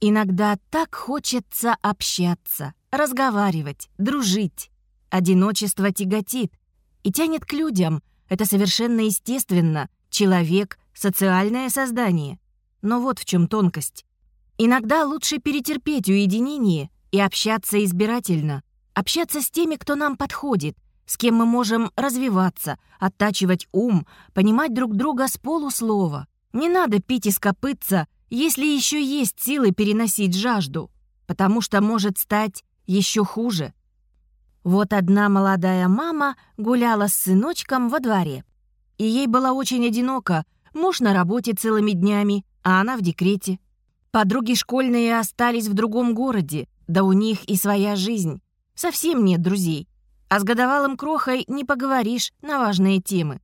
Иногда так хочется общаться, разговаривать, дружить. Одиночество тяготит и тянет к людям. Это совершенно естественно. Человек — социальное создание. Но вот в чем тонкость. Иногда лучше перетерпеть уединение и общаться избирательно. Общаться с теми, кто нам подходит, с кем мы можем развиваться, оттачивать ум, понимать друг друга с полуслова. Не надо пить из копытца, если еще есть силы переносить жажду, потому что может стать еще хуже. Вот одна молодая мама гуляла с сыночком во дворе. И ей было очень одиноко, муж на работе целыми днями, а она в декрете. Подруги школьные остались в другом городе, да у них и своя жизнь. Совсем нет друзей. А с годовалым крохой не поговоришь на важные темы.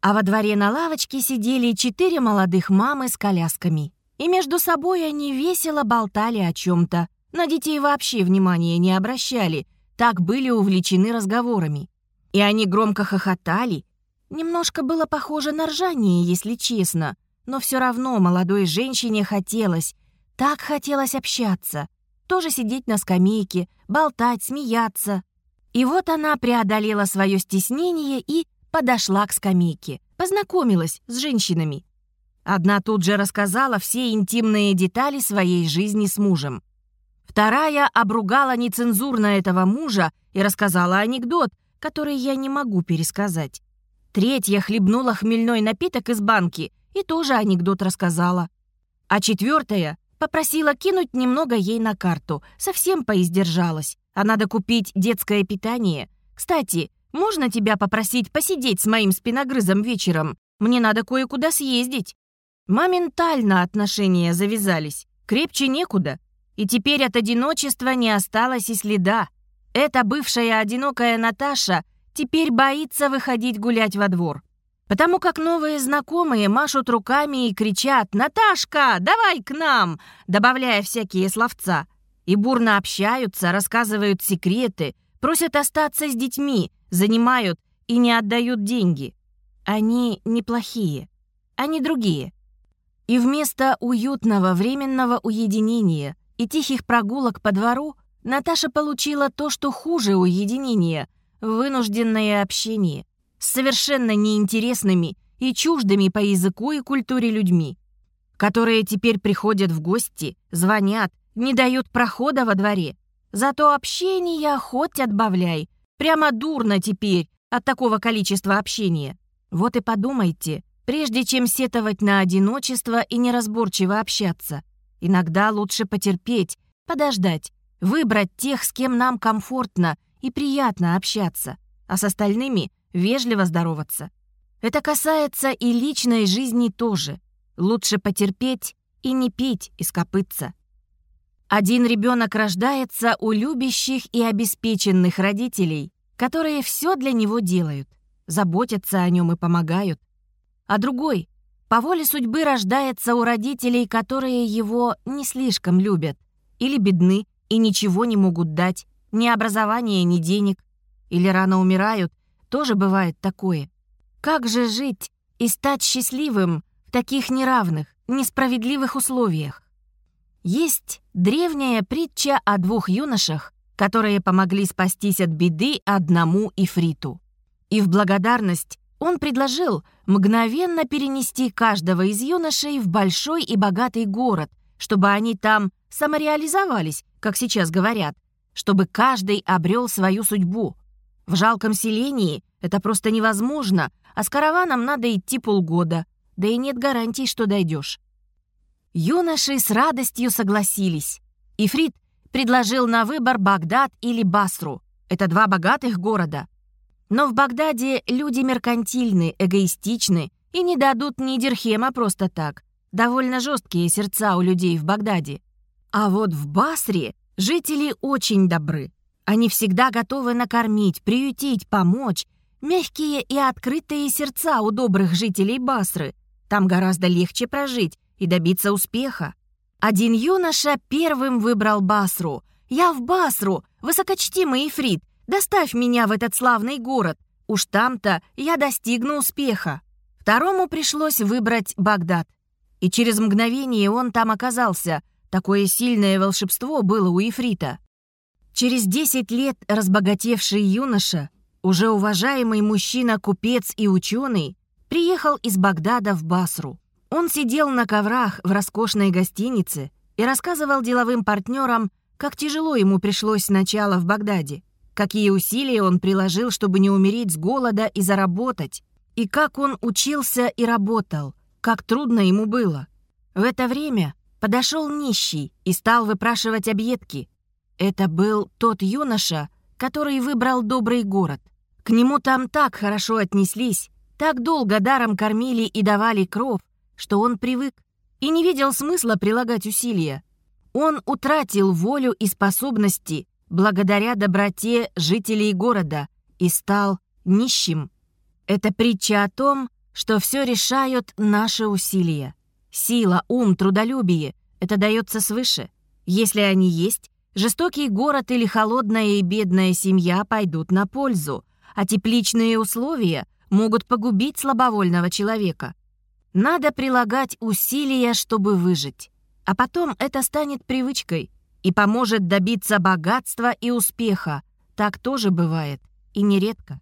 А во дворе на лавочке сидели четыре молодых мамы с колясками. И между собой они весело болтали о чем-то. На детей вообще внимания не обращали, так были увлечены разговорами. И они громко хохотали. Немножко было похоже на ржание, если честно, но все равно молодой женщине хотелось, так хотелось общаться, тоже сидеть на скамейке, болтать, смеяться. И вот она преодолела свое стеснение и подошла к скамейке, познакомилась с женщинами. Одна тут же рассказала все интимные детали своей жизни с мужем. Вторая обругала нецензурно этого мужа и рассказала анекдот, который я не могу пересказать. Третья хлебнула хмельной напиток из банки и тоже анекдот рассказала. А четвертая попросила кинуть немного ей на карту, совсем поиздержалась. А надо купить детское питание. Кстати, можно тебя попросить посидеть с моим спиногрызом вечером? Мне надо кое-куда съездить. Моментально отношения завязались. Крепче некуда. И теперь от одиночества не осталось и следа. Эта бывшая одинокая Наташа теперь боится выходить гулять во двор. Потому как новые знакомые машут руками и кричат «Наташка, давай к нам!», добавляя всякие словца. И бурно общаются, рассказывают секреты, просят остаться с детьми, занимают и не отдают деньги. Они неплохие, они другие. И вместо уютного временного уединения – и тихих прогулок по двору Наташа получила то, что хуже уединения — вынужденное общение с совершенно неинтересными и чуждыми по языку и культуре людьми, которые теперь приходят в гости, звонят, не дают прохода во дворе. Зато общение хоть отбавляй. Прямо дурно теперь от такого количества общения. Вот и подумайте, прежде чем сетовать на одиночество и неразборчиво общаться — Иногда лучше потерпеть, подождать, выбрать тех, с кем нам комфортно и приятно общаться, а с остальными вежливо здороваться. Это касается и личной жизни тоже. Лучше потерпеть и не пить из копытца. Один ребенок рождается у любящих и обеспеченных родителей, которые все для него делают, заботятся о нем и помогают. А другой по воле судьбы рождается у родителей, которые его не слишком любят, или бедны и ничего не могут дать, ни образования, ни денег, или рано умирают, тоже бывает такое. Как же жить и стать счастливым в таких неравных, несправедливых условиях? Есть древняя притча о двух юношах, которые помогли спастись от беды одному Ифриту. И в благодарность он предложил мгновенно перенести каждого из юношей в большой и богатый город, чтобы они там самореализовались, как сейчас говорят, чтобы каждый обрел свою судьбу. В жалком селении это просто невозможно, а с караваном надо идти полгода, да и нет гарантий, что дойдешь. Юноши с радостью согласились. Ифрит предложил на выбор Багдад или Басру. Это два богатых города. Но в Багдаде люди меркантильны, эгоистичны и не дадут ни дирхема просто так. Довольно жесткие сердца у людей в Багдаде. А вот в Басре жители очень добры. Они всегда готовы накормить, приютить, помочь. Мягкие и открытые сердца у добрых жителей Басры. Там гораздо легче прожить и добиться успеха. Один юноша первым выбрал Басру. «Я в Басру, высокочтимый Ифрит, Доставь меня в этот славный город. Уж там-то я достигну успеха. Второму пришлось выбрать Багдад. И через мгновение он там оказался. Такое сильное волшебство было у Ифрита. Через 10 лет разбогатевший юноша, уже уважаемый мужчина-купец и ученый, приехал из Багдада в Басру. Он сидел на коврах в роскошной гостинице и рассказывал деловым партнерам, как тяжело ему пришлось сначала в Багдаде, какие усилия он приложил, чтобы не умереть с голода и заработать, и как он учился и работал, как трудно ему было. В это время подошел нищий и стал выпрашивать объедки. Это был тот юноша, который выбрал добрый город. К нему там так хорошо отнеслись, так долго даром кормили и давали кров, что он привык и не видел смысла прилагать усилия. Он утратил волю и способности благодаря доброте жителей города и стал нищим. Это притча о том, что все решают наши усилия. Сила, ум, трудолюбие — это дается свыше. Если они есть, жестокий город или холодная и бедная семья пойдут на пользу, а тепличные условия могут погубить слабовольного человека. Надо прилагать усилия, чтобы выжить. А потом это станет привычкой и поможет добиться богатства и успеха. Так тоже бывает, и нередко.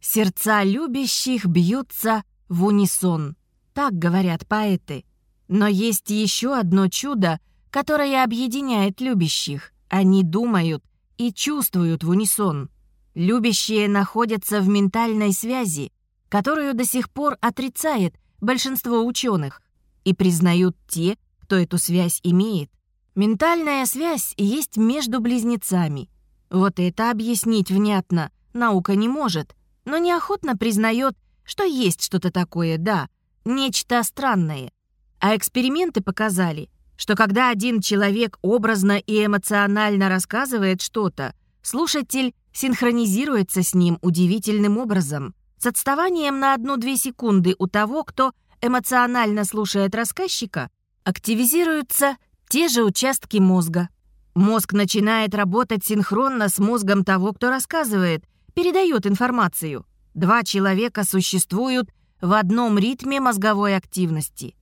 Сердца любящих бьются в унисон. Так говорят поэты. Но есть еще одно чудо, которое объединяет любящих. Они думают и чувствуют в унисон. Любящие находятся в ментальной связи, которую до сих пор отрицает большинство ученых, и признают те, кто эту связь имеет. Ментальная связь есть между близнецами. Вот это объяснить внятно наука не может, но неохотно признает, что есть что-то такое, да, нечто странное. А эксперименты показали, что когда один человек образно и эмоционально рассказывает что-то, слушатель синхронизируется с ним удивительным образом, с отставанием на 1-2 секунды у того, кто эмоционально слушает рассказчика, активизируются те же участки мозга. Мозг начинает работать синхронно с мозгом того, кто рассказывает, передает информацию. Два человека существуют в одном ритме мозговой активности.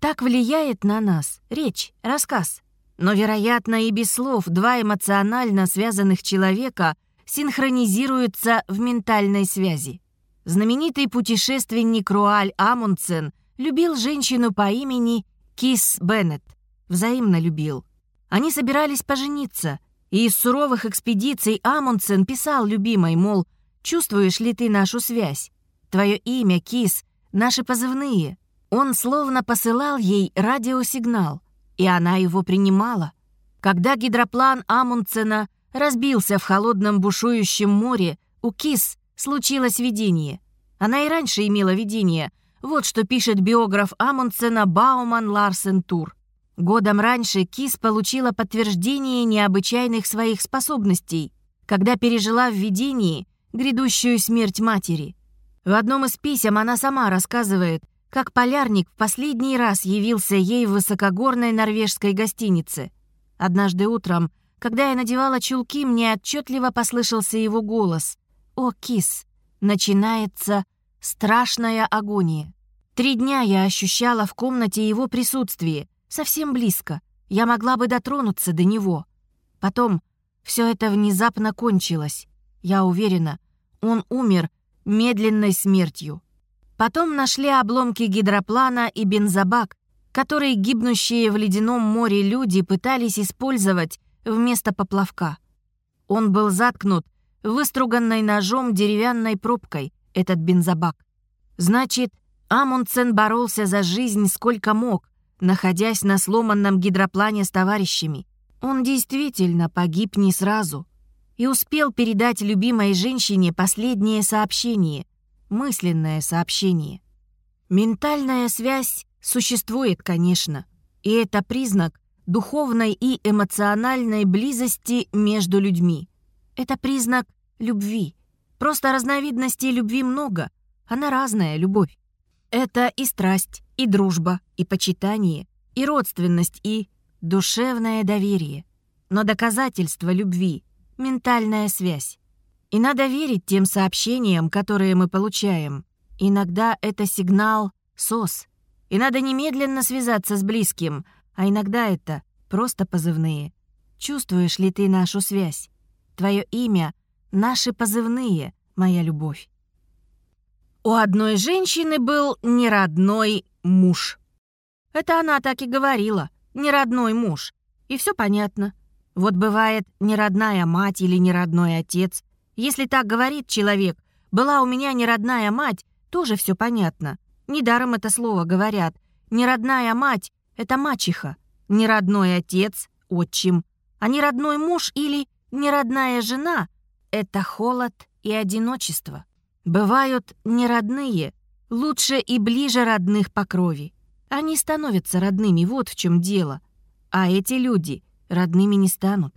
Так влияет на нас речь, рассказ. Но, вероятно, и без слов два эмоционально связанных человека синхронизируются в ментальной связи. Знаменитый путешественник Руаль Амундсен любил женщину по имени Кис Беннет. Взаимно любил. Они собирались пожениться, и из суровых экспедиций Амундсен писал любимой, мол, «Чувствуешь ли ты нашу связь? Твое имя, Кис, наши позывные». Он словно посылал ей радиосигнал, и она его принимала. Когда гидроплан Амундсена разбился в холодном бушующем море, у Кис случилось видение. Она и раньше имела видение. Вот что пишет биограф Амундсена Бауман Ларсен Тур. Годом раньше Кис получила подтверждение необычайных своих способностей, когда пережила в видении грядущую смерть матери. В одном из писем она сама рассказывает, как полярник в последний раз явился ей в высокогорной норвежской гостинице. Однажды утром, когда я надевала чулки, мне отчетливо послышался его голос. «О, кис, начинается страшная агония. Три дня я ощущала в комнате его присутствие, совсем близко. Я могла бы дотронуться до него. Потом все это внезапно кончилось. Я уверена, он умер медленной смертью. Потом нашли обломки гидроплана и бензобак, которые гибнущие в ледяном море люди пытались использовать вместо поплавка. Он был заткнут выструганной ножом деревянной пробкой, этот бензобак. Значит, Амундсен боролся за жизнь сколько мог, находясь на сломанном гидроплане с товарищами. Он действительно погиб не сразу и успел передать любимой женщине последнее сообщение, мысленное сообщение. Ментальная связь существует, конечно, и это признак духовной и эмоциональной близости между людьми. Это признак любви. Просто разновидностей любви много. Она разная, любовь. Это и страсть, и дружба, и почитание, и родственность, и душевное доверие. Но доказательство любви — ментальная связь. И надо верить тем сообщениям, которые мы получаем. Иногда это сигнал СОС. И надо немедленно связаться с близким, а иногда это просто позывные. Чувствуешь ли ты нашу связь? Твое имя — наши позывные, моя любовь. У одной женщины был неродной муж. Это она так и говорила, неродной муж. И все понятно. Вот бывает неродная мать или неродной отец. Если так говорит человек, была у меня неродная мать, тоже все понятно. Недаром это слово говорят. Неродная мать — это мачеха. Неродной отец — отчим. А неродной муж или неродная жена — это холод и одиночество. Бывают неродные, лучше и ближе родных по крови. Они становятся родными, вот в чем дело. А эти люди родными не станут.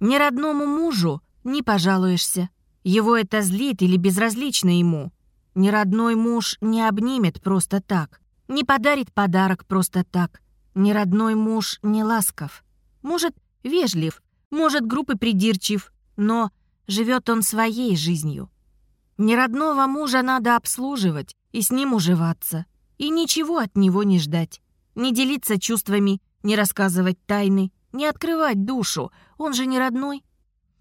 Неродному мужу не пожалуешься. Его это злит или безразлично ему. Неродной муж не обнимет просто так, не подарит подарок просто так. Неродной муж не ласков. Может, вежлив, может, группы придирчив, но живет он своей жизнью. Неродного мужа надо обслуживать и с ним уживаться. И ничего от него не ждать. Не делиться чувствами, не рассказывать тайны, не открывать душу. Он же не родной.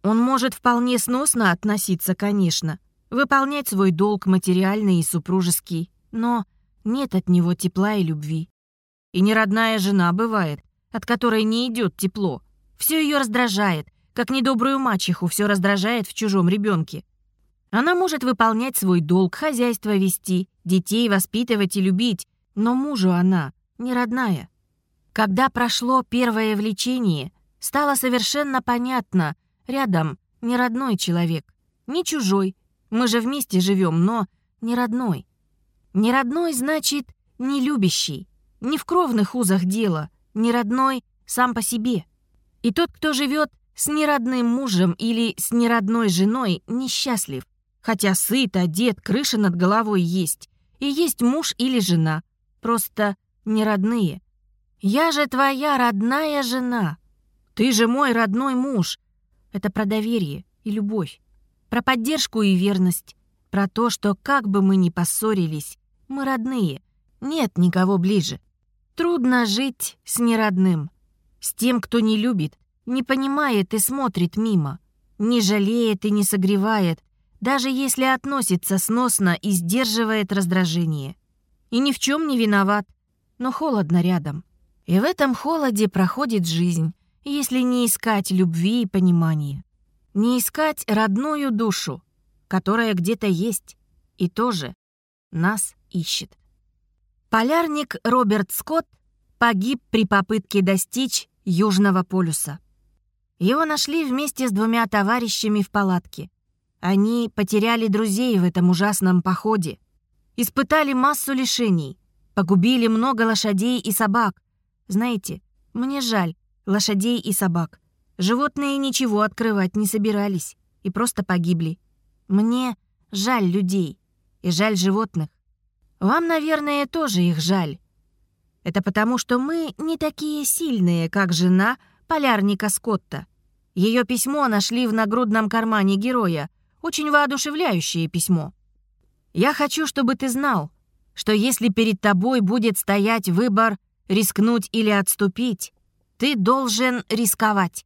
Он может вполне сносно относиться, конечно. Выполнять свой долг материальный и супружеский. Но нет от него тепла и любви. И неродная жена бывает, от которой не идет тепло. Все ее раздражает, как недобрую мачеху все раздражает в чужом ребенке. Она может выполнять свой долг, хозяйство вести, детей воспитывать и любить, но мужу она не родная. Когда прошло первое влечение, стало совершенно понятно, рядом не родной человек, не чужой. Мы же вместе живем, но не родной. Не родной значит не любящий, не в кровных узах дело, не родной сам по себе. И тот, кто живет с неродным мужем или с неродной женой, несчастлив. Хотя сыт, одет, крыша над головой есть. И есть муж или жена. Просто не родные. Я же твоя родная жена. Ты же мой родной муж. Это про доверие и любовь. Про поддержку и верность. Про то, что как бы мы ни поссорились, мы родные. Нет никого ближе. Трудно жить с неродным. С тем, кто не любит, не понимает и смотрит мимо. Не жалеет и не согревает, даже если относится сносно и сдерживает раздражение. И ни в чем не виноват, но холодно рядом. И в этом холоде проходит жизнь, если не искать любви и понимания. Не искать родную душу, которая где-то есть и тоже нас ищет. Полярник Роберт Скотт погиб при попытке достичь Южного полюса. Его нашли вместе с двумя товарищами в палатке. Они потеряли друзей в этом ужасном походе, испытали массу лишений, погубили много лошадей и собак. Знаете, мне жаль лошадей и собак. Животные ничего открывать не собирались и просто погибли. Мне жаль людей и жаль животных. Вам, наверное, тоже их жаль. Это потому, что мы не такие сильные, как жена полярника Скотта. Ее письмо нашли в нагрудном кармане героя, очень воодушевляющее письмо. Я хочу, чтобы ты знал, что если перед тобой будет стоять выбор рискнуть или отступить, ты должен рисковать.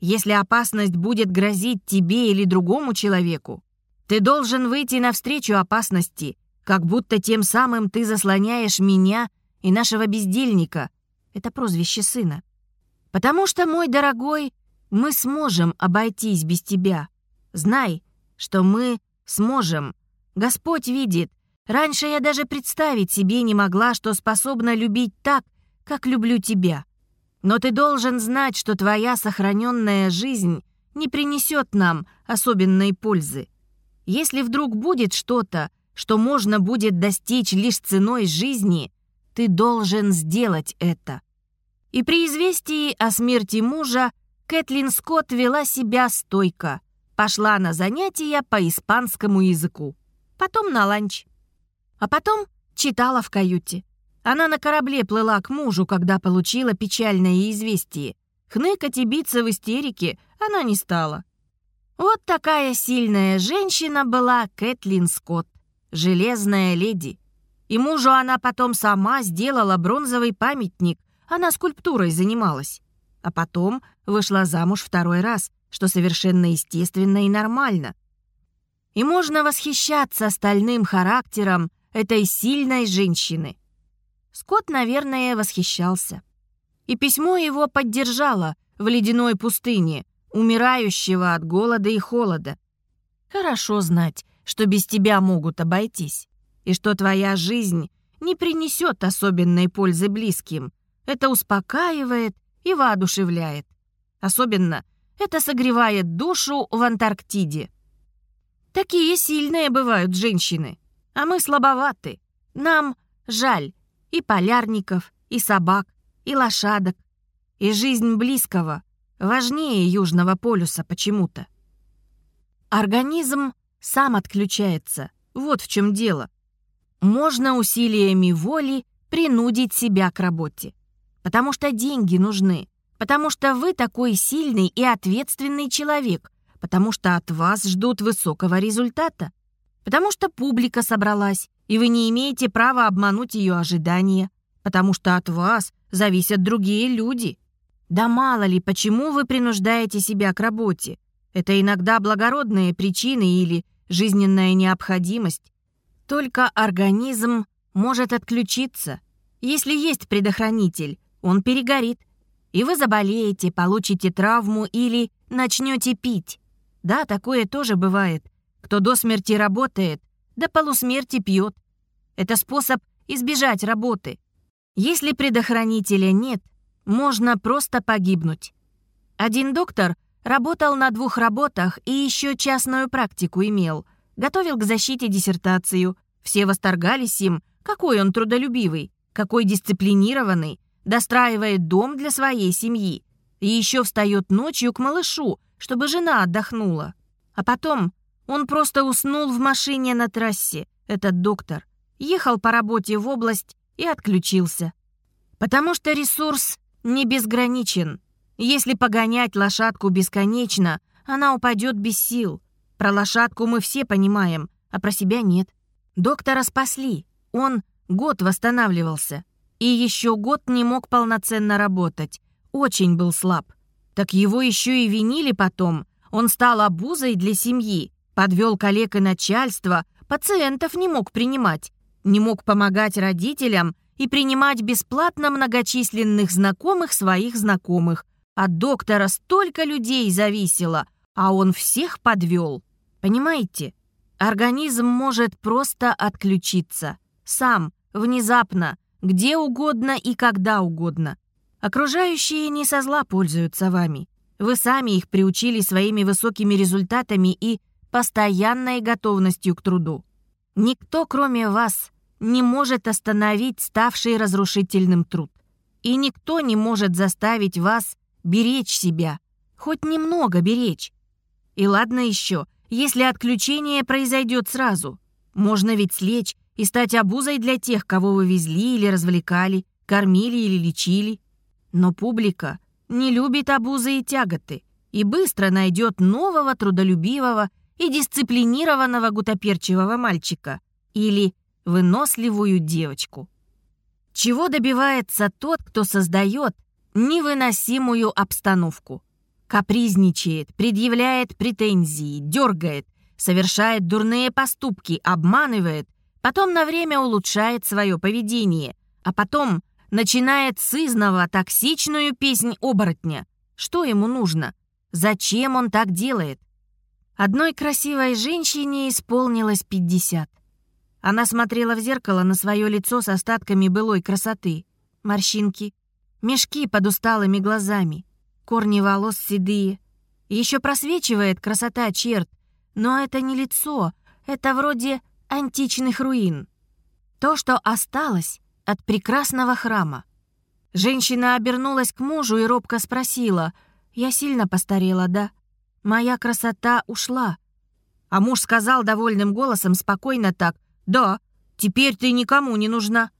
Если опасность будет грозить тебе или другому человеку, ты должен выйти навстречу опасности, как будто тем самым ты заслоняешь меня и нашего бездельника. Это прозвище сына. Потому что, мой дорогой, мы сможем обойтись без тебя. Знай, что мы сможем. Господь видит. Раньше я даже представить себе не могла, что способна любить так, как люблю тебя. Но ты должен знать, что твоя сохраненная жизнь не принесет нам особенной пользы. Если вдруг будет что-то, что можно будет достичь лишь ценой жизни, ты должен сделать это. И при известии о смерти мужа Кэтлин Скотт вела себя стойко. Пошла на занятия по испанскому языку. Потом на ланч. А потом читала в каюте. Она на корабле плыла к мужу, когда получила печальное известие. Хныкать и биться в истерике она не стала. Вот такая сильная женщина была Кэтлин Скотт, железная леди. И мужу она потом сама сделала бронзовый памятник, она скульптурой занималась. А потом вышла замуж второй раз, что совершенно естественно и нормально. И можно восхищаться стальным характером этой сильной женщины. Скотт, наверное, восхищался. И письмо его поддержало в ледяной пустыне, умирающего от голода и холода. Хорошо знать, что без тебя могут обойтись, и что твоя жизнь не принесет особенной пользы близким. Это успокаивает и воодушевляет. Особенно это согревает душу в Антарктиде. Такие сильные бывают женщины, а мы слабоваты. Нам жаль и полярников, и собак, и лошадок, и жизнь близкого важнее Южного полюса почему-то. Организм сам отключается, вот в чем дело. Можно усилиями воли принудить себя к работе, потому что деньги нужны, потому что вы такой сильный и ответственный человек, потому что от вас ждут высокого результата, потому что публика собралась, и вы не имеете права обмануть ее ожидания, потому что от вас зависят другие люди. Да мало ли, почему вы принуждаете себя к работе. Это иногда благородные причины или жизненная необходимость. Только организм может отключиться. Если есть предохранитель, он перегорит, и вы заболеете, получите травму или начнете пить. Да, такое тоже бывает. Кто до смерти работает, до полусмерти пьет. Это способ избежать работы. Если предохранителя нет, можно просто погибнуть. Один доктор работал на двух работах и еще частную практику имел. Готовил к защите диссертацию. Все восторгались им, какой он трудолюбивый, какой дисциплинированный, достраивает дом для своей семьи. И еще встает ночью к малышу, чтобы жена отдохнула. А потом он просто уснул в машине на трассе, этот доктор. Ехал по работе в область и отключился. Потому что ресурс не безграничен. Если погонять лошадку бесконечно, она упадет без сил. Про лошадку мы все понимаем, а про себя нет. Доктора спасли. Он год восстанавливался. И еще год не мог полноценно работать. Очень был слаб. Так его еще и винили потом. Он стал обузой для семьи, подвел коллег и начальство, пациентов не мог принимать, не мог помогать родителям и принимать бесплатно многочисленных знакомых своих знакомых. От доктора столько людей зависело, а он всех подвел. Понимаете? Организм может просто отключиться. Сам, внезапно, где угодно и когда угодно. Окружающие не со зла пользуются вами. Вы сами их приучили своими высокими результатами и постоянной готовностью к труду. Никто, кроме вас, не может остановить ставший разрушительным труд. И никто не может заставить вас беречь себя, хоть немного беречь. И ладно еще, если отключение произойдет сразу. Можно ведь слечь и стать обузой для тех, кого вы везли или развлекали, кормили или лечили. Но публика не любит обузы и тяготы и быстро найдет нового трудолюбивого и дисциплинированного гутоперчивого мальчика или выносливую девочку. Чего добивается тот, кто создает невыносимую обстановку? Капризничает, предъявляет претензии, дергает, совершает дурные поступки, обманывает, потом на время улучшает свое поведение, а потом – начинает с изного токсичную песнь оборотня. Что ему нужно? Зачем он так делает? Одной красивой женщине исполнилось 50. Она смотрела в зеркало на свое лицо с остатками былой красоты. Морщинки, мешки под усталыми глазами, корни волос седые. Еще просвечивает красота черт, но это не лицо, это вроде античных руин. То, что осталось, от прекрасного храма. Женщина обернулась к мужу и робко спросила, «Я сильно постарела, да? Моя красота ушла». А муж сказал довольным голосом, спокойно так, «Да, теперь ты никому не нужна».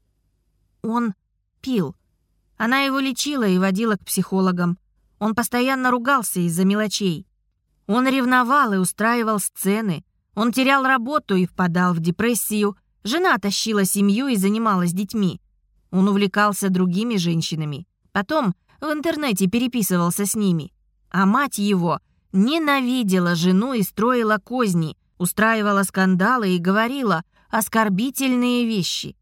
Он пил. Она его лечила и водила к психологам. Он постоянно ругался из-за мелочей. Он ревновал и устраивал сцены. Он терял работу и впадал в депрессию, Жена тащила семью и занималась детьми. Он увлекался другими женщинами, Потом в интернете переписывался с ними. А мать его ненавидела жену и строила козни, устраивала скандалы и говорила оскорбительные вещи.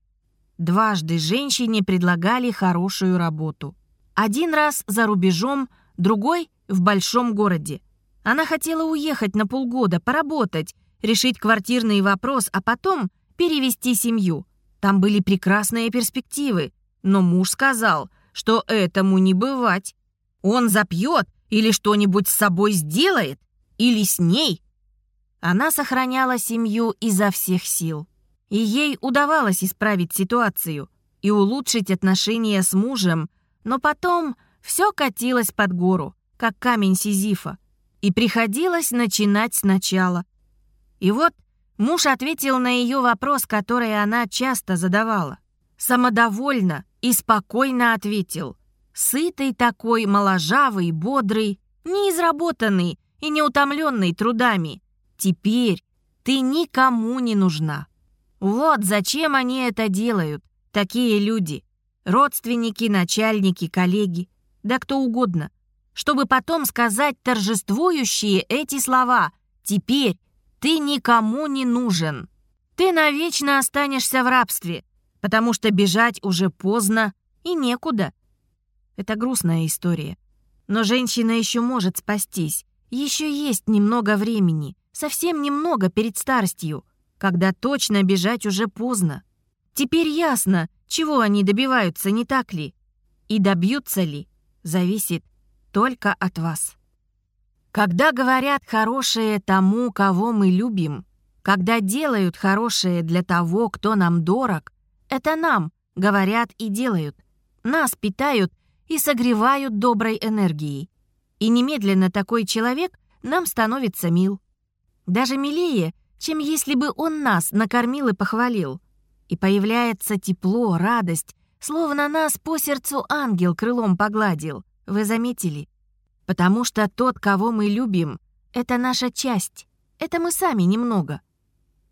Дважды женщине предлагали хорошую работу. Один раз за рубежом, другой в большом городе. Она хотела уехать на полгода, поработать, решить квартирный вопрос, а потом перевести семью. Там были прекрасные перспективы. Но муж сказал, что этому не бывать. Он запьет или что-нибудь с собой сделает, или с ней. Она сохраняла семью изо всех сил. И ей удавалось исправить ситуацию и улучшить отношения с мужем, но потом все катилось под гору, как камень Сизифа, и приходилось начинать сначала. И вот муж ответил на ее вопрос, который она часто задавала. Самодовольно и спокойно ответил. Сытый такой, моложавый, бодрый, неизработанный и неутомленный трудами. Теперь ты никому не нужна. Вот зачем они это делают, такие люди. Родственники, начальники, коллеги, да кто угодно. Чтобы потом сказать торжествующие эти слова «Теперь ты никому не нужен. Ты навечно останешься в рабстве, потому что бежать уже поздно и некуда. Это грустная история. Но женщина еще может спастись. Еще есть немного времени, совсем немного перед старостью, когда точно бежать уже поздно. Теперь ясно, чего они добиваются, не так ли? И добьются ли, зависит только от вас. Когда говорят хорошее тому, кого мы любим, когда делают хорошее для того, кто нам дорог, это нам говорят и делают. Нас питают и согревают доброй энергией. И немедленно такой человек нам становится мил. Даже милее, чем если бы он нас накормил и похвалил. И появляется тепло, радость, словно нас по сердцу ангел крылом погладил. Вы заметили? Потому что тот, кого мы любим, это наша часть. Это мы сами немного.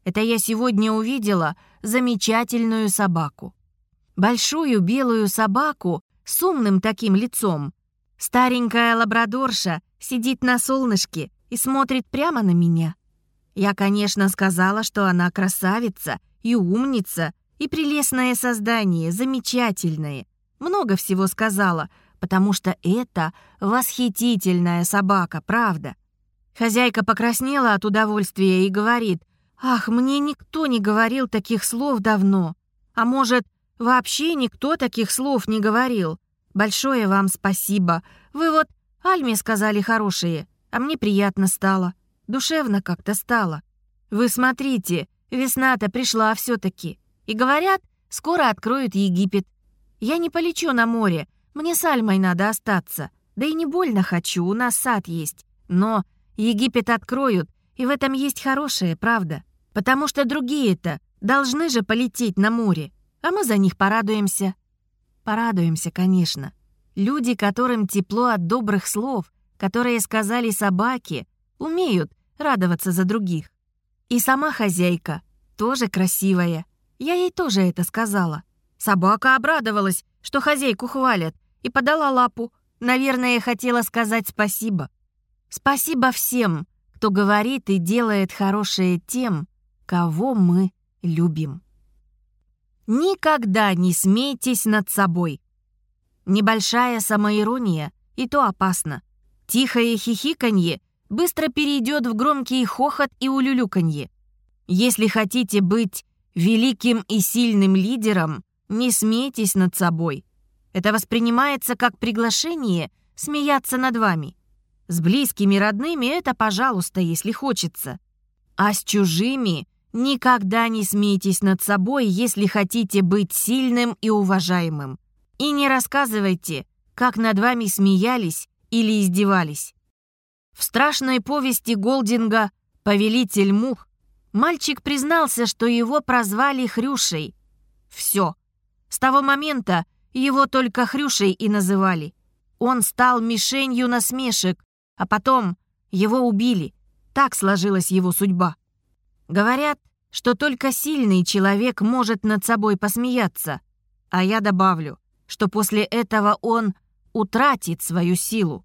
Это я сегодня увидела замечательную собаку. Большую белую собаку с умным таким лицом. Старенькая лабрадорша сидит на солнышке и смотрит прямо на меня. Я, конечно, сказала, что она красавица и умница, и прелестное создание, замечательное. Много всего сказала, потому что это восхитительная собака, правда. Хозяйка покраснела от удовольствия и говорит, «Ах, мне никто не говорил таких слов давно. А может, вообще никто таких слов не говорил. Большое вам спасибо. Вы вот Альме сказали хорошие, а мне приятно стало. Душевно как-то стало. Вы смотрите, весна-то пришла все таки И говорят, скоро откроют Египет. Я не полечу на море, мне с Альмой надо остаться. Да и не больно хочу, у нас сад есть. Но Египет откроют, и в этом есть хорошее, правда. Потому что другие-то должны же полететь на море, а мы за них порадуемся. Порадуемся, конечно. Люди, которым тепло от добрых слов, которые сказали собаки, умеют радоваться за других. И сама хозяйка тоже красивая. Я ей тоже это сказала. Собака обрадовалась, что хозяйку хвалят, и подала лапу. Наверное, хотела сказать спасибо. Спасибо всем, кто говорит и делает хорошее тем, кого мы любим. Никогда не смейтесь над собой. Небольшая самоирония, и то опасно. Тихое хихиканье быстро перейдет в громкий хохот и улюлюканье. Если хотите быть великим и сильным лидером, не смейтесь над собой. Это воспринимается как приглашение смеяться над вами. С близкими родными это, пожалуйста, если хочется. А с чужими никогда не смейтесь над собой, если хотите быть сильным и уважаемым. И не рассказывайте, как над вами смеялись или издевались. В страшной повести Голдинга «Повелитель мух» мальчик признался, что его прозвали Хрюшей. Все. С того момента его только Хрюшей и называли. Он стал мишенью насмешек, а потом его убили. Так сложилась его судьба. Говорят, что только сильный человек может над собой посмеяться. А я добавлю, что после этого он утратит свою силу.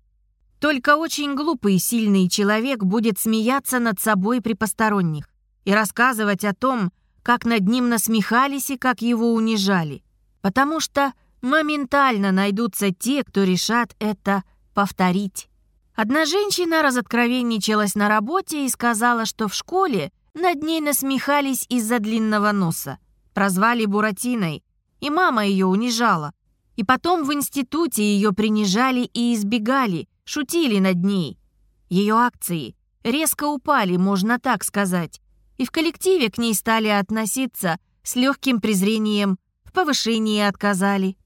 Только очень глупый и сильный человек будет смеяться над собой при посторонних и рассказывать о том, как над ним насмехались и как его унижали. Потому что моментально найдутся те, кто решат это повторить. Одна женщина разоткровенничалась на работе и сказала, что в школе над ней насмехались из-за длинного носа. Прозвали Буратиной, и мама ее унижала. И потом в институте ее принижали и избегали, шутили над ней. Ее акции резко упали, можно так сказать. И в коллективе к ней стали относиться с легким презрением, повышении отказали.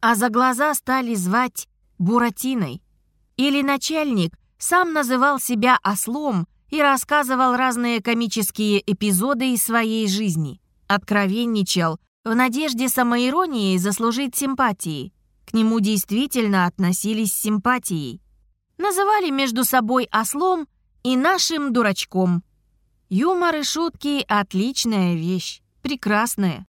А за глаза стали звать Буратиной. Или начальник сам называл себя ослом и рассказывал разные комические эпизоды из своей жизни. Откровенничал в надежде самоиронией заслужить симпатии. К нему действительно относились с симпатией. Называли между собой ослом и нашим дурачком. Юмор и шутки — отличная вещь, прекрасная.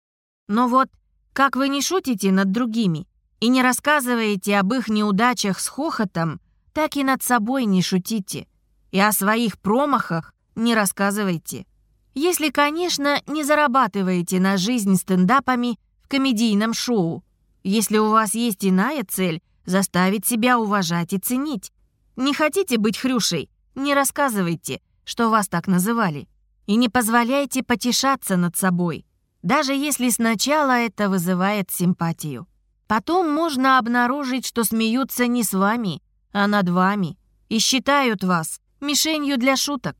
Но вот как вы не шутите над другими и не рассказываете об их неудачах с хохотом, так и над собой не шутите. И о своих промахах не рассказывайте. Если, конечно, не зарабатываете на жизнь стендапами в комедийном шоу. Если у вас есть иная цель — заставить себя уважать и ценить. Не хотите быть хрюшей? Не рассказывайте, что вас так называли. И не позволяйте потешаться над собой, даже если сначала это вызывает симпатию. Потом можно обнаружить, что смеются не с вами, а над вами, и считают вас мишенью для шуток.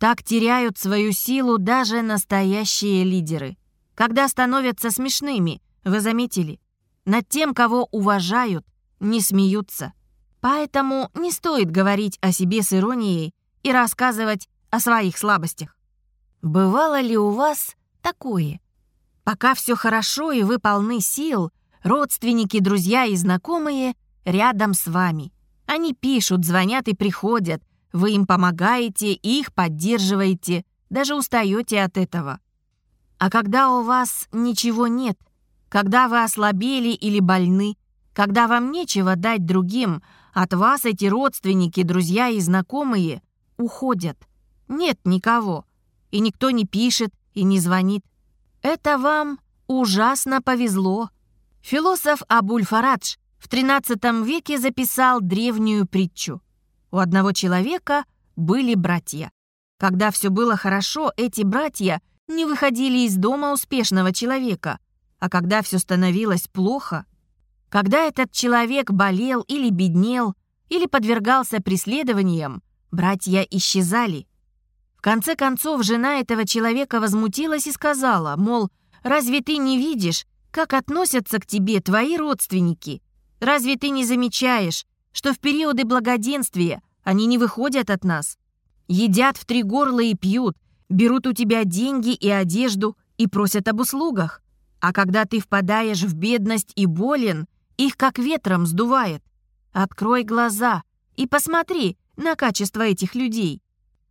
Так теряют свою силу даже настоящие лидеры. Когда становятся смешными, вы заметили? Над тем, кого уважают, не смеются. Поэтому не стоит говорить о себе с иронией и рассказывать о своих слабостях. Бывало ли у вас такое? Пока все хорошо и вы полны сил, родственники, друзья и знакомые рядом с вами. Они пишут, звонят и приходят, вы им помогаете, их поддерживаете, даже устаете от этого. А когда у вас ничего нет, когда вы ослабели или больны, когда вам нечего дать другим, от вас эти родственники, друзья и знакомые уходят. Нет никого. И никто не пишет и не звонит. Это вам ужасно повезло. Философ Абуль-Фарадж в XIII веке записал древнюю притчу. У одного человека были братья. Когда все было хорошо, эти братья не выходили из дома успешного человека, а когда все становилось плохо, когда этот человек болел или беднел, или подвергался преследованиям, братья исчезали. В конце концов, жена этого человека возмутилась и сказала, мол, «Разве ты не видишь, как относятся к тебе твои родственники? Разве ты не замечаешь, что в периоды благоденствия они не выходят от нас. Едят в три горла и пьют, берут у тебя деньги и одежду и просят об услугах. А когда ты впадаешь в бедность и болен, их как ветром сдувает. Открой глаза и посмотри на качество этих людей.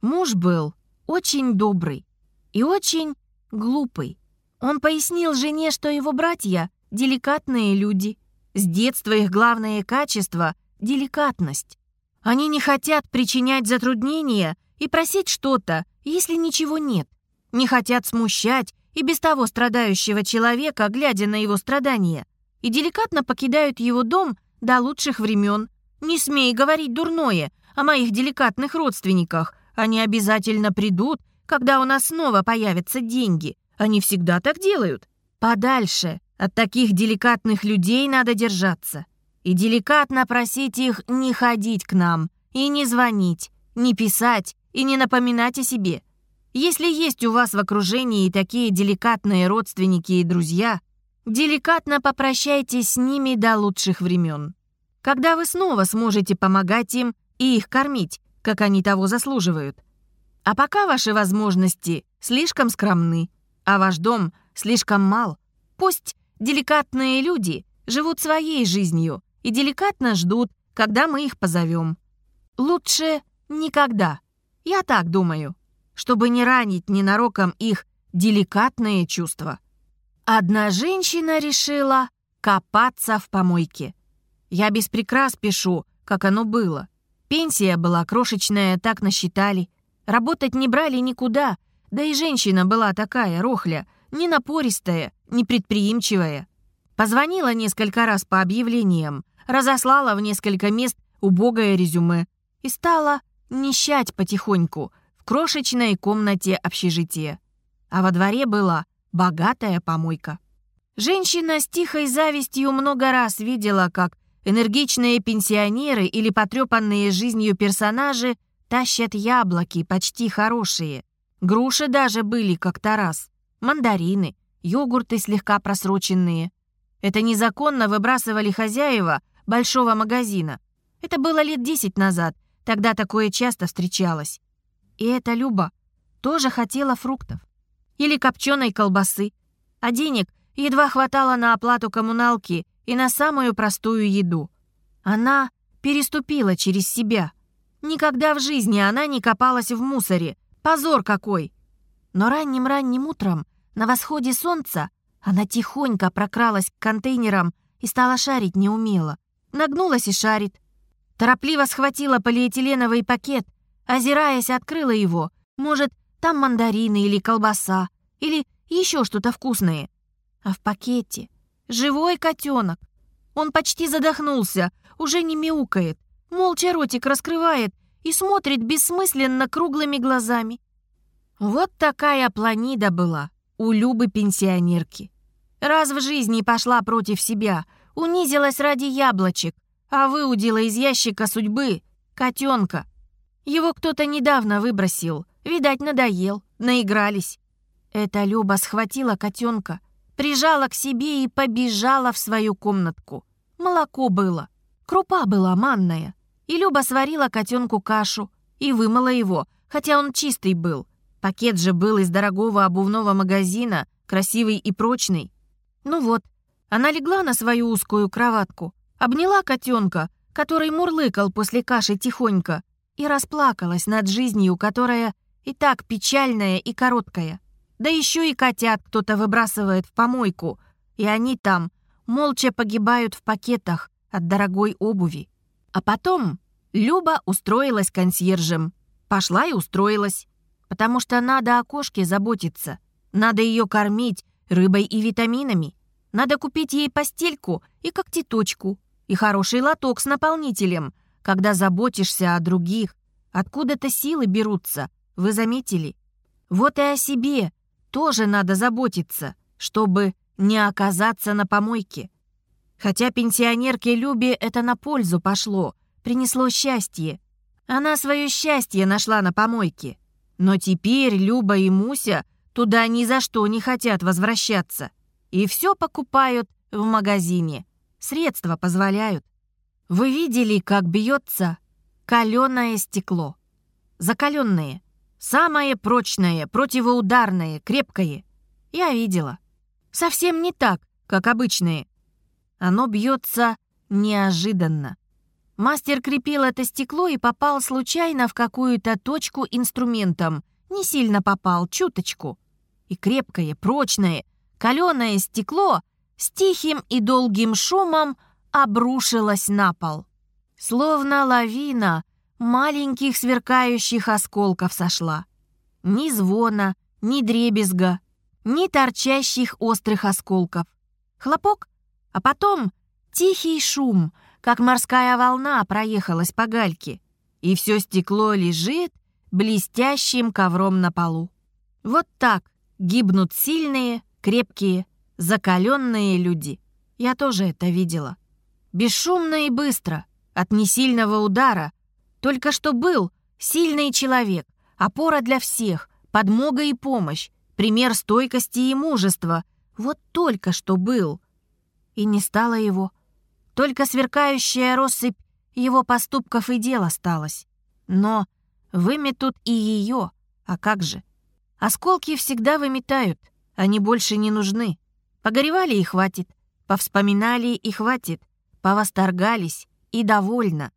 Муж был очень добрый и очень глупый. Он пояснил жене, что его братья — деликатные люди. С детства их главное качество — деликатность. Они не хотят причинять затруднения и просить что-то, если ничего нет. Не хотят смущать и без того страдающего человека, глядя на его страдания. И деликатно покидают его дом до лучших времен. Не смей говорить дурное о моих деликатных родственниках. Они обязательно придут, когда у нас снова появятся деньги. Они всегда так делают. Подальше от таких деликатных людей надо держаться и деликатно просить их не ходить к нам, и не звонить, не писать и не напоминать о себе. Если есть у вас в окружении такие деликатные родственники и друзья, деликатно попрощайтесь с ними до лучших времен. Когда вы снова сможете помогать им и их кормить, как они того заслуживают. А пока ваши возможности слишком скромны, а ваш дом слишком мал, пусть деликатные люди живут своей жизнью, и деликатно ждут, когда мы их позовем. Лучше никогда. Я так думаю, чтобы не ранить ненароком их деликатные чувства. Одна женщина решила копаться в помойке. Я без прикрас пишу, как оно было. Пенсия была крошечная, так насчитали. Работать не брали никуда, да и женщина была такая, рохля, не напористая, не предприимчивая. Позвонила несколько раз по объявлениям, разослала в несколько мест убогое резюме и стала нищать потихоньку в крошечной комнате общежития. А во дворе была богатая помойка. Женщина с тихой завистью много раз видела, как энергичные пенсионеры или потрепанные жизнью персонажи тащат яблоки почти хорошие. Груши даже были как-то раз. Мандарины, йогурты слегка просроченные. Это незаконно выбрасывали хозяева большого магазина. Это было лет десять назад, тогда такое часто встречалось. И эта Люба тоже хотела фруктов. Или копченой колбасы. А денег едва хватало на оплату коммуналки и на самую простую еду. Она переступила через себя. Никогда в жизни она не копалась в мусоре. Позор какой! Но ранним-ранним утром, на восходе солнца, она тихонько прокралась к контейнерам и стала шарить неумело. Нагнулась и шарит. Торопливо схватила полиэтиленовый пакет, озираясь, открыла его. Может, там мандарины или колбаса, или еще что-то вкусное. А в пакете живой котенок. Он почти задохнулся, уже не мяукает, молча ротик раскрывает и смотрит бессмысленно круглыми глазами. Вот такая планида была у Любы-пенсионерки. Раз в жизни пошла против себя, унизилась ради яблочек, а выудила из ящика судьбы котенка. Его кто-то недавно выбросил, видать, надоел, наигрались. Эта Люба схватила котенка, прижала к себе и побежала в свою комнатку. Молоко было, крупа была манная, и Люба сварила котенку кашу и вымыла его, хотя он чистый был. Пакет же был из дорогого обувного магазина, красивый и прочный. Ну вот, она легла на свою узкую кроватку, обняла котенка, который мурлыкал после каши тихонько, и расплакалась над жизнью, которая и так печальная и короткая. Да еще и котят кто-то выбрасывает в помойку, и они там молча погибают в пакетах от дорогой обуви. А потом Люба устроилась консьержем. Пошла и устроилась. Потому что надо о кошке заботиться. Надо ее кормить рыбой и витаминами. Надо купить ей постельку и когтеточку, и хороший лоток с наполнителем. Когда заботишься о других, откуда-то силы берутся, вы заметили? Вот и о себе тоже надо заботиться, чтобы не оказаться на помойке. Хотя пенсионерке Любе это на пользу пошло, принесло счастье. Она свое счастье нашла на помойке. Но теперь Люба и Муся туда ни за что не хотят возвращаться. И все покупают в магазине. Средства позволяют. Вы видели, как бьется каленое стекло? Закаленное. Самое прочное, противоударное, крепкое. Я видела. Совсем не так, как обычные. Оно бьется неожиданно. Мастер крепил это стекло и попал случайно в какую-то точку инструментом. Не сильно попал, чуточку. И крепкое, прочное, каленое стекло с тихим и долгим шумом обрушилось на пол. Словно лавина маленьких сверкающих осколков сошла. Ни звона, ни дребезга, ни торчащих острых осколков. Хлопок, а потом тихий шум — как морская волна проехалась по гальке, и все стекло лежит блестящим ковром на полу. Вот так гибнут сильные, крепкие, закаленные люди. Я тоже это видела. Бесшумно и быстро, от несильного удара. Только что был сильный человек, опора для всех, подмога и помощь, пример стойкости и мужества. Вот только что был. И не стало его. Только сверкающая россыпь его поступков и дел осталась. Но выметут и ее, а как же? Осколки всегда выметают, они больше не нужны. Погоревали и хватит, повспоминали и хватит, повосторгались и довольно.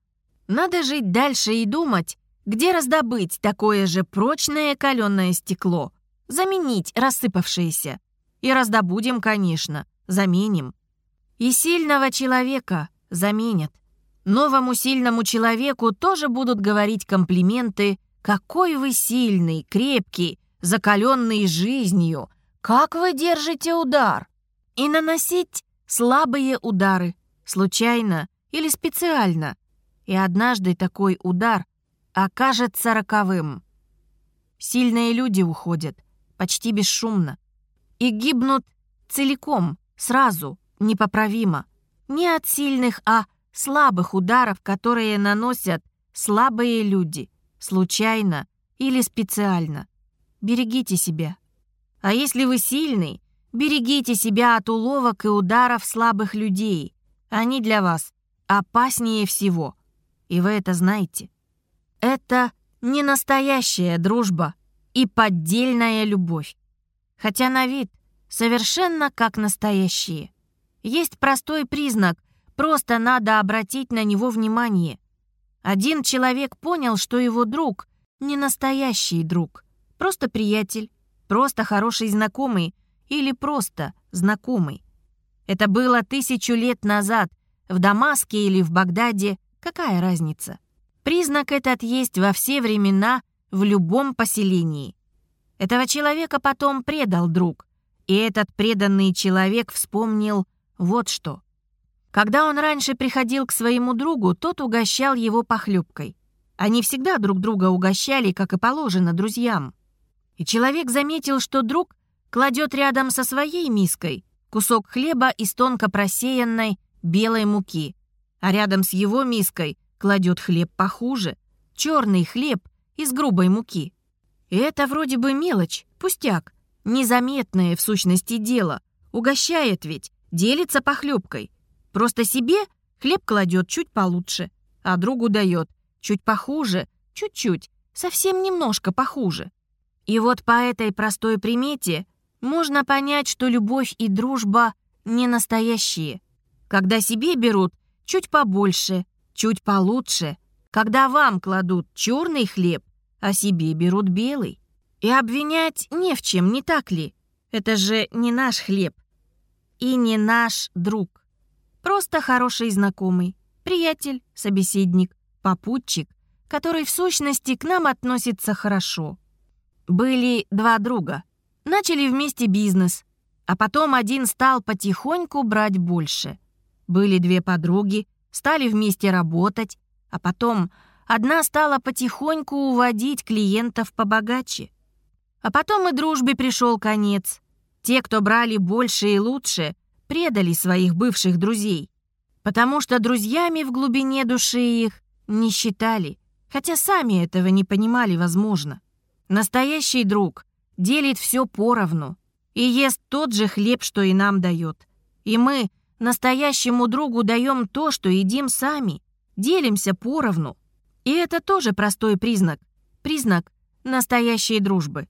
Надо жить дальше и думать, где раздобыть такое же прочное каленое стекло, заменить рассыпавшееся. И раздобудем, конечно, заменим. И сильного человека заменят. Новому сильному человеку тоже будут говорить комплименты «Какой вы сильный, крепкий, закаленный жизнью! Как вы держите удар!» И наносить слабые удары, случайно или специально. И однажды такой удар окажется роковым. Сильные люди уходят, почти бесшумно, и гибнут целиком, сразу, непоправимо. Не от сильных, а слабых ударов, которые наносят слабые люди, случайно или специально. Берегите себя. А если вы сильный, берегите себя от уловок и ударов слабых людей. Они для вас опаснее всего. И вы это знаете. Это не настоящая дружба и поддельная любовь. Хотя на вид совершенно как настоящие. Есть простой признак, просто надо обратить на него внимание. Один человек понял, что его друг не настоящий друг, просто приятель, просто хороший знакомый или просто знакомый. Это было тысячу лет назад, в Дамаске или в Багдаде, какая разница? Признак этот есть во все времена в любом поселении. Этого человека потом предал друг, и этот преданный человек вспомнил вот что. Когда он раньше приходил к своему другу, тот угощал его похлебкой. Они всегда друг друга угощали, как и положено друзьям. И человек заметил, что друг кладет рядом со своей миской кусок хлеба из тонко просеянной белой муки, а рядом с его миской кладет хлеб похуже, черный хлеб из грубой муки. Это вроде бы мелочь, пустяк, незаметное в сущности дело. Угощает ведь, делится похлебкой. Просто себе хлеб кладет чуть получше, а другу дает чуть похуже, чуть-чуть, совсем немножко похуже. И вот по этой простой примете можно понять, что любовь и дружба не настоящие. Когда себе берут чуть побольше, чуть получше, когда вам кладут черный хлеб, а себе берут белый. И обвинять не в чем, не так ли? Это же не наш хлеб. И не наш друг. Просто хороший знакомый, приятель, собеседник, попутчик, который в сущности к нам относится хорошо. Были два друга. Начали вместе бизнес, а потом один стал потихоньку брать больше. Были две подруги, стали вместе работать, а потом одна стала потихоньку уводить клиентов побогаче. А потом и дружбе пришел конец. Те, кто брали больше и лучше, предали своих бывших друзей. Потому что друзьями в глубине души их не считали, хотя сами этого не понимали, возможно. Настоящий друг делит все поровну и ест тот же хлеб, что и нам дает. И мы настоящему другу даем то, что едим сами, делимся поровну. И это тоже простой признак. Признак настоящей дружбы.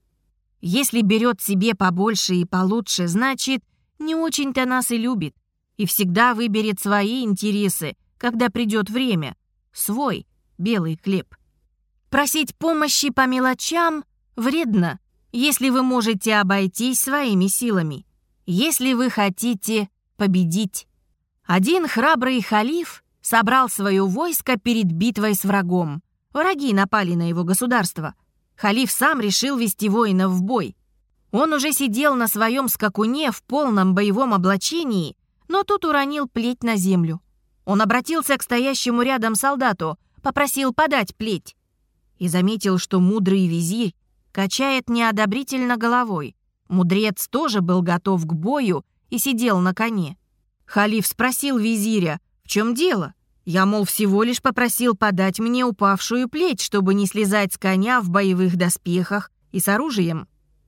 Если берет себе побольше и получше, значит, не очень-то нас и любит. И всегда выберет свои интересы, когда придет время. Свой белый хлеб. Просить помощи по мелочам вредно, если вы можете обойтись своими силами. Если вы хотите победить. Один храбрый халиф собрал свое войско перед битвой с врагом. Враги напали на его государство. Халиф сам решил вести воинов в бой. Он уже сидел на своем скакуне в полном боевом облачении, но тут уронил плеть на землю. Он обратился к стоящему рядом солдату, попросил подать плеть. И заметил, что мудрый визирь качает неодобрительно головой. Мудрец тоже был готов к бою и сидел на коне. Халиф спросил визиря, в чем дело? Я, мол, всего лишь попросил подать мне упавшую плеть, чтобы не слезать с коня в боевых доспехах и с оружием.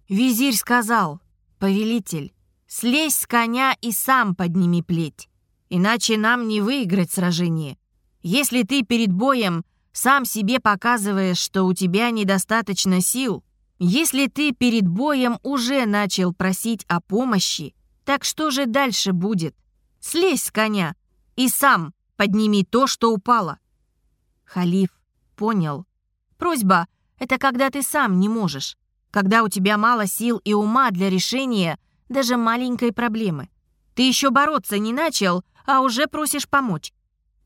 Визирь сказал, «Повелитель, слезь с коня и сам подними плеть, иначе нам не выиграть сражение. Если ты перед боем сам себе показываешь, что у тебя недостаточно сил, если ты перед боем уже начал просить о помощи, так что же дальше будет? Слезь с коня и сам подними то, что упало». Халиф понял. Просьба — это когда ты сам не можешь, когда у тебя мало сил и ума для решения даже маленькой проблемы. Ты еще бороться не начал, а уже просишь помочь.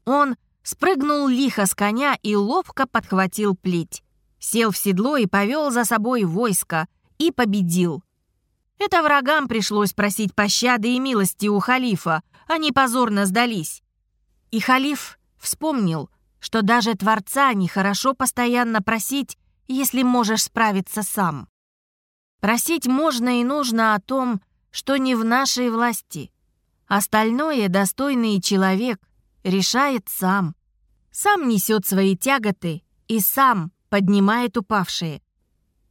Он спрыгнул лихо с коня и ловко подхватил плеть. Сел в седло и повел за собой войско, и победил. Это врагам пришлось просить пощады и милости у халифа, они позорно сдались. И халиф вспомнил, что даже Творца нехорошо постоянно просить, если можешь справиться сам. Просить можно и нужно о том, что не в нашей власти. Остальное достойный человек решает сам. Сам несет свои тяготы и сам поднимает упавшие.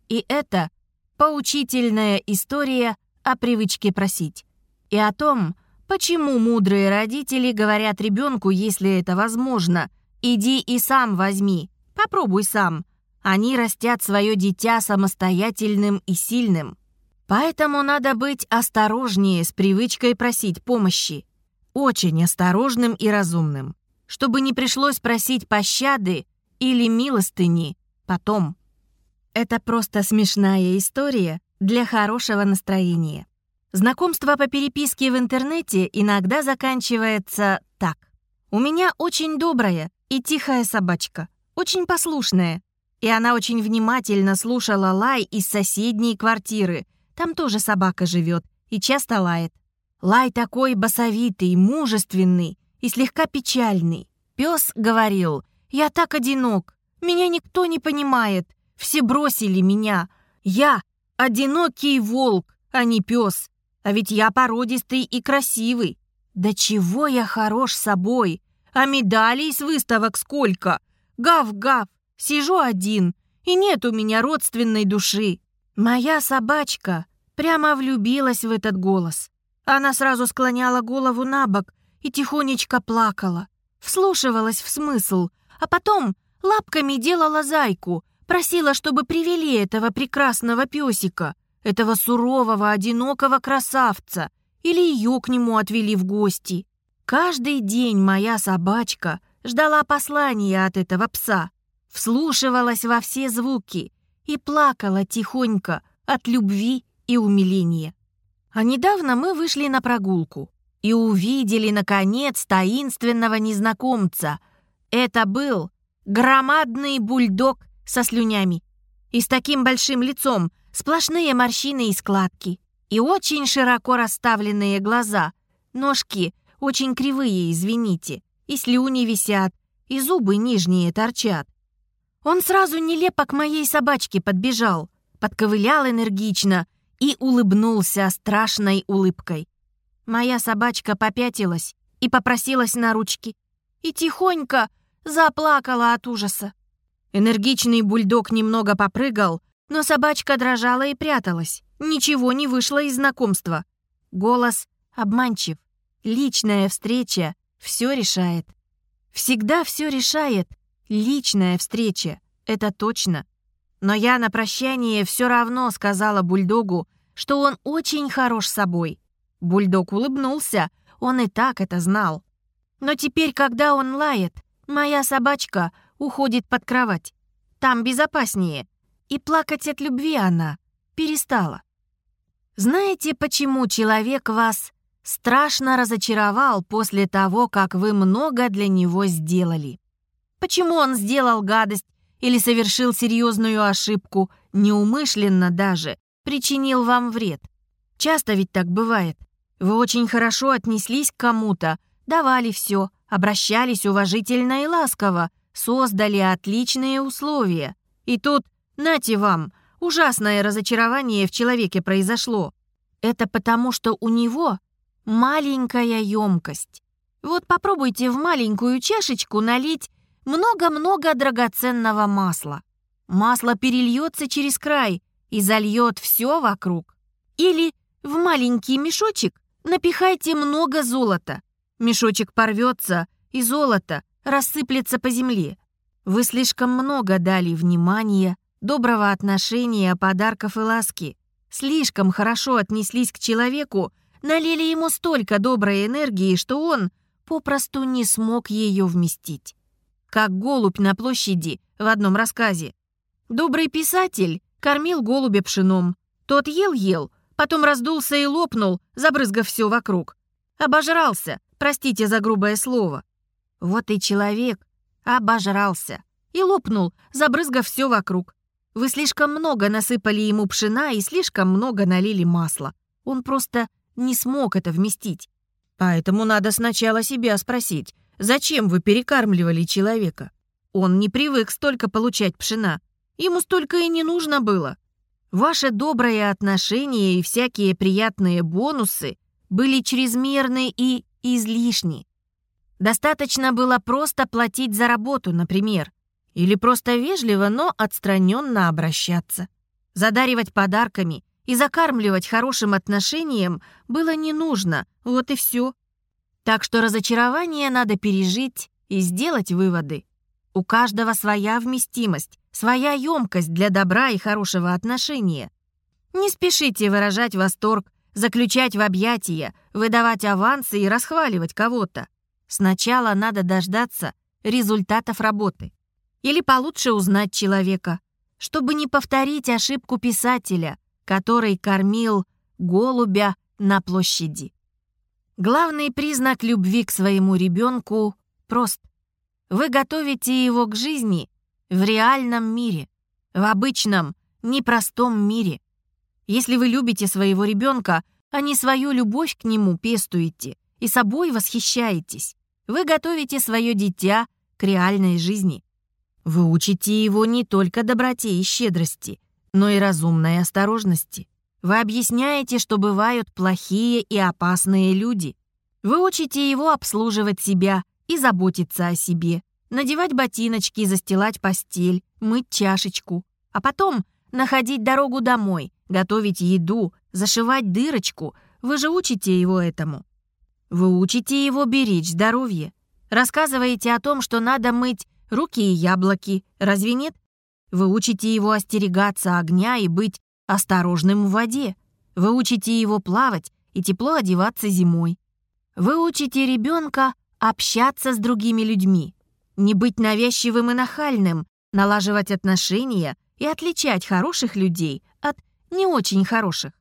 И это поучительная история о привычке просить. И о том, почему мудрые родители говорят ребенку, если это возможно, «Иди и сам возьми, попробуй сам», они растят свое дитя самостоятельным и сильным. Поэтому надо быть осторожнее с привычкой просить помощи. Очень осторожным и разумным. Чтобы не пришлось просить пощады или милостыни потом. Это просто смешная история для хорошего настроения. Знакомство по переписке в интернете иногда заканчивается так. «У меня очень добрая и тихая собачка, очень послушная, и она очень внимательно слушала лай из соседней квартиры. Там тоже собака живет и часто лает. Лай такой басовитый, мужественный и слегка печальный. Пес говорил, «Я так одинок, меня никто не понимает, все бросили меня. Я одинокий волк, а не пес, а ведь я породистый и красивый. Да чего я хорош собой, а медалей с выставок сколько? Гав-гав, Сижу один, и нет у меня родственной души. Моя собачка прямо влюбилась в этот голос. Она сразу склоняла голову на бок и тихонечко плакала, вслушивалась в смысл, а потом лапками делала зайку, просила, чтобы привели этого прекрасного песика, этого сурового, одинокого красавца, или ее к нему отвели в гости. Каждый день моя собачка ждала послания от этого пса вслушивалась во все звуки и плакала тихонько от любви и умиления. А недавно мы вышли на прогулку и увидели, наконец, таинственного незнакомца. Это был громадный бульдог со слюнями и с таким большим лицом, сплошные морщины и складки, и очень широко расставленные глаза, ножки очень кривые, извините, и слюни висят, и зубы нижние торчат. Он сразу нелепо к моей собачке подбежал, подковылял энергично и улыбнулся страшной улыбкой. Моя собачка попятилась и попросилась на ручки. И тихонько заплакала от ужаса. Энергичный бульдог немного попрыгал, но собачка дрожала и пряталась. Ничего не вышло из знакомства. Голос обманчив. Личная встреча все решает. Всегда все решает Личная встреча, это точно. Но я на прощание все равно сказала бульдогу, что он очень хорош собой. Бульдог улыбнулся, он и так это знал. Но теперь, когда он лает, моя собачка уходит под кровать. Там безопаснее. И плакать от любви она перестала. Знаете, почему человек вас страшно разочаровал после того, как вы много для него сделали? Почему он сделал гадость или совершил серьезную ошибку, неумышленно даже, причинил вам вред? Часто ведь так бывает. Вы очень хорошо отнеслись к кому-то, давали все, обращались уважительно и ласково, создали отличные условия. И тут, нате вам, ужасное разочарование в человеке произошло. Это потому, что у него маленькая емкость. Вот попробуйте в маленькую чашечку налить много-много драгоценного масла. Масло перельется через край и зальет все вокруг. Или в маленький мешочек напихайте много золота. Мешочек порвется, и золото рассыплется по земле. Вы слишком много дали внимания, доброго отношения, подарков и ласки. Слишком хорошо отнеслись к человеку, налили ему столько доброй энергии, что он попросту не смог ее вместить как голубь на площади в одном рассказе. Добрый писатель кормил голубя пшеном. Тот ел-ел, потом раздулся и лопнул, забрызгав все вокруг. Обожрался, простите за грубое слово. Вот и человек обожрался и лопнул, забрызгав все вокруг. Вы слишком много насыпали ему пшена и слишком много налили масла. Он просто не смог это вместить. Поэтому надо сначала себя спросить, зачем вы перекармливали человека? Он не привык столько получать пшена. Ему столько и не нужно было. Ваше доброе отношение и всякие приятные бонусы были чрезмерны и излишни. Достаточно было просто платить за работу, например, или просто вежливо, но отстраненно обращаться. Задаривать подарками и закармливать хорошим отношением было не нужно, вот и все. Так что разочарование надо пережить и сделать выводы. У каждого своя вместимость, своя емкость для добра и хорошего отношения. Не спешите выражать восторг, заключать в объятия, выдавать авансы и расхваливать кого-то. Сначала надо дождаться результатов работы. Или получше узнать человека, чтобы не повторить ошибку писателя, который кормил голубя на площади. Главный признак любви к своему ребенку прост. Вы готовите его к жизни в реальном мире, в обычном, непростом мире. Если вы любите своего ребенка, а не свою любовь к нему пестуете и собой восхищаетесь, вы готовите свое дитя к реальной жизни. Вы учите его не только доброте и щедрости, но и разумной осторожности. Вы объясняете, что бывают плохие и опасные люди. Вы учите его обслуживать себя и заботиться о себе, надевать ботиночки, застилать постель, мыть чашечку, а потом находить дорогу домой, готовить еду, зашивать дырочку. Вы же учите его этому. Вы учите его беречь здоровье. Рассказываете о том, что надо мыть руки и яблоки. Разве нет? Вы учите его остерегаться огня и быть осторожным в воде. Вы учите его плавать и тепло одеваться зимой. Вы учите ребенка общаться с другими людьми, не быть навязчивым и нахальным, налаживать отношения и отличать хороших людей от не очень хороших.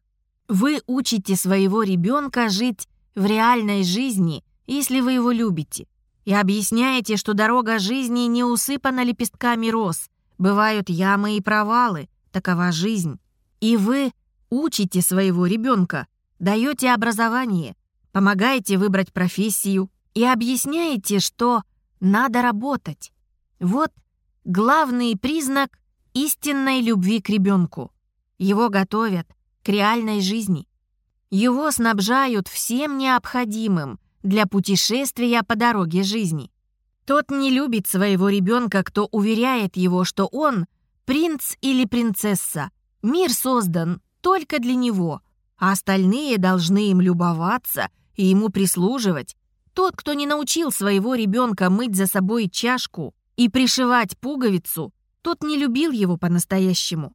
Вы учите своего ребенка жить в реальной жизни, если вы его любите, и объясняете, что дорога жизни не усыпана лепестками роз, бывают ямы и провалы, такова жизнь. И вы учите своего ребенка, даете образование, помогаете выбрать профессию и объясняете, что надо работать. Вот главный признак истинной любви к ребенку. Его готовят к реальной жизни. Его снабжают всем необходимым для путешествия по дороге жизни. Тот не любит своего ребенка, кто уверяет его, что он принц или принцесса. Мир создан только для него, а остальные должны им любоваться и ему прислуживать. Тот, кто не научил своего ребенка мыть за собой чашку и пришивать пуговицу, тот не любил его по-настоящему.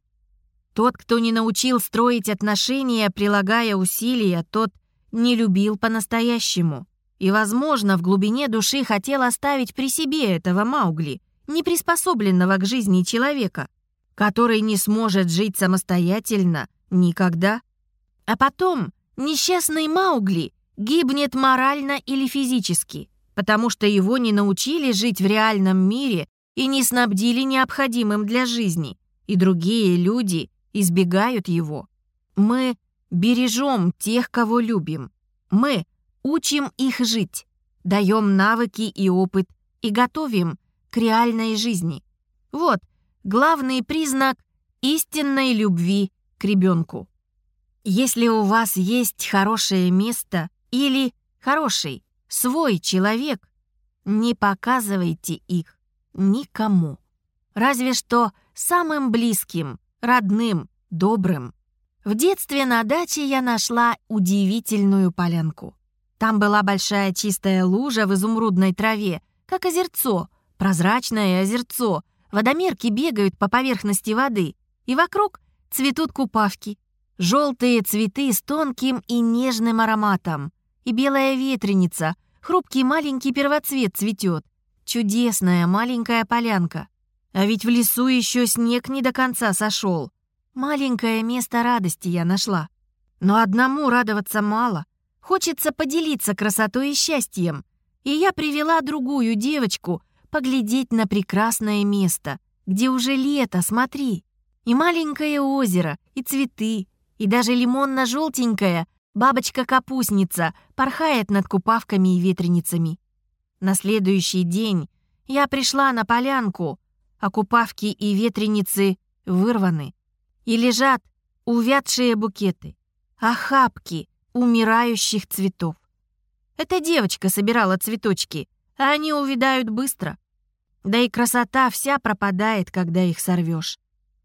Тот, кто не научил строить отношения, прилагая усилия, тот не любил по-настоящему. И, возможно, в глубине души хотел оставить при себе этого Маугли, не приспособленного к жизни человека, который не сможет жить самостоятельно никогда. А потом несчастный Маугли гибнет морально или физически, потому что его не научили жить в реальном мире и не снабдили необходимым для жизни, и другие люди избегают его. Мы бережем тех, кого любим. Мы учим их жить, даем навыки и опыт и готовим к реальной жизни. Вот главный признак истинной любви к ребенку. Если у вас есть хорошее место или хороший, свой человек, не показывайте их никому. Разве что самым близким, родным, добрым. В детстве на даче я нашла удивительную полянку. Там была большая чистая лужа в изумрудной траве, как озерцо, прозрачное озерцо. Водомерки бегают по поверхности воды, и вокруг цветут купавки. Желтые цветы с тонким и нежным ароматом. И белая ветреница, хрупкий маленький первоцвет цветет. Чудесная маленькая полянка. А ведь в лесу еще снег не до конца сошел. Маленькое место радости я нашла. Но одному радоваться мало. Хочется поделиться красотой и счастьем. И я привела другую девочку поглядеть на прекрасное место, где уже лето, смотри. И маленькое озеро, и цветы, и даже лимонно-желтенькая бабочка-капустница порхает над купавками и ветреницами. На следующий день я пришла на полянку, а купавки и ветреницы вырваны. И лежат увядшие букеты, охапки умирающих цветов. Эта девочка собирала цветочки, а они увядают быстро. Да и красота вся пропадает, когда их сорвешь.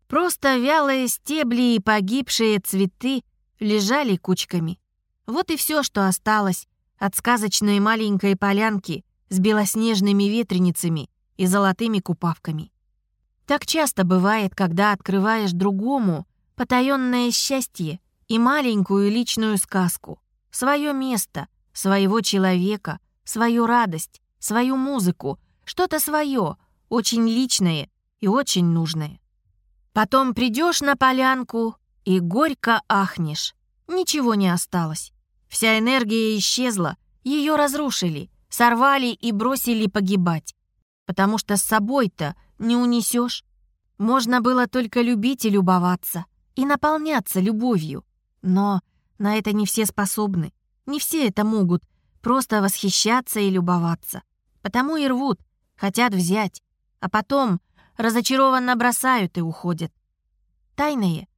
Просто вялые стебли и погибшие цветы лежали кучками. Вот и все, что осталось от сказочной маленькой полянки с белоснежными ветреницами и золотыми купавками. Так часто бывает, когда открываешь другому потаенное счастье и маленькую личную сказку, свое место, своего человека, свою радость, свою музыку, что-то свое, очень личное и очень нужное. Потом придешь на полянку и горько ахнешь. Ничего не осталось. Вся энергия исчезла, ее разрушили, сорвали и бросили погибать. Потому что с собой-то не унесешь. Можно было только любить и любоваться, и наполняться любовью. Но на это не все способны. Не все это могут просто восхищаться и любоваться. Потому и рвут, хотят взять, а потом разочарованно бросают и уходят. Тайное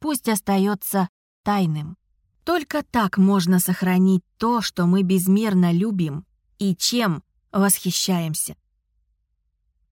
пусть остается тайным. Только так можно сохранить то, что мы безмерно любим и чем восхищаемся.